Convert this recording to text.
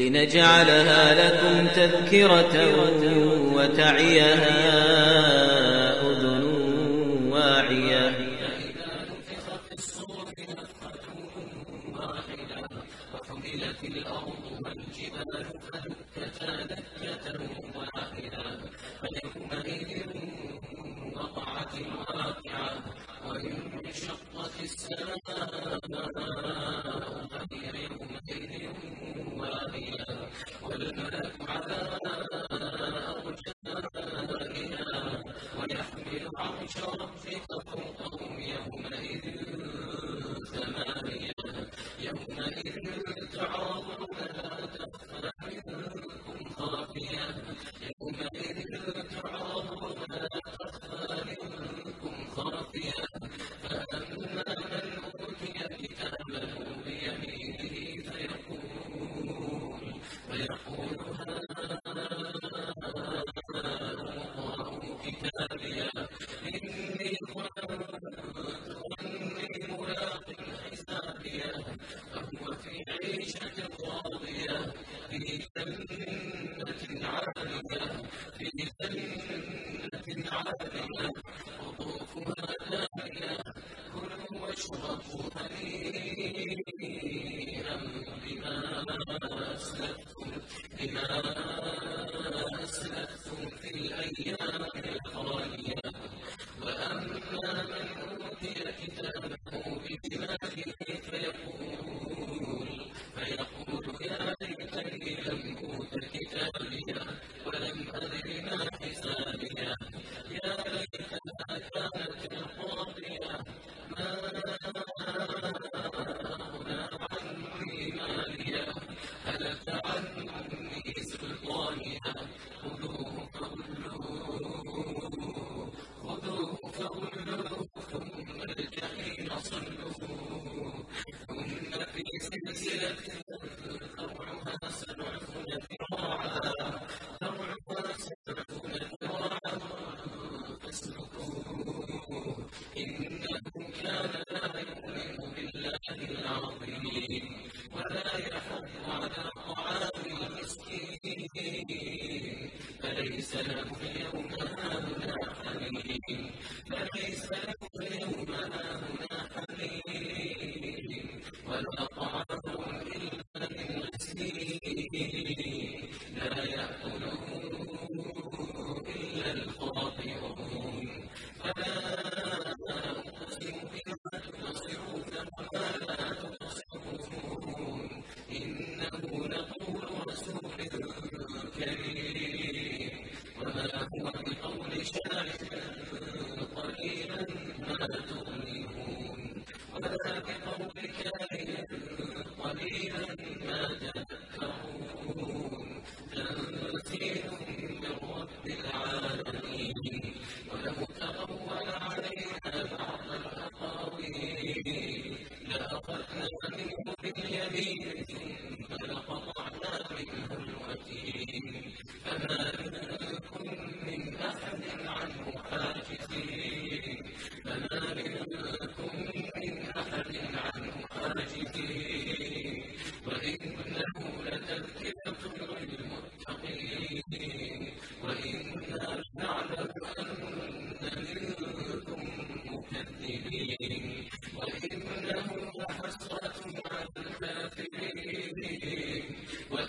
لنجعلها لكم تذكرة وتعيها أذن واعية. وحملت الأرض والجبال فدكتا دكة واحدة وقعت السماء فهي يومئذ عرش ربك جنة عالية في جنة عالية. بما حسابها يا ليتها كانت القاضية ما أغنى عني مالية هلك عني سلطانية خذوه فغلوه خذوه فغلوه فنحيا هؤلاء حميم فليس له لبثوا بكارهم قليلا ما جاءوا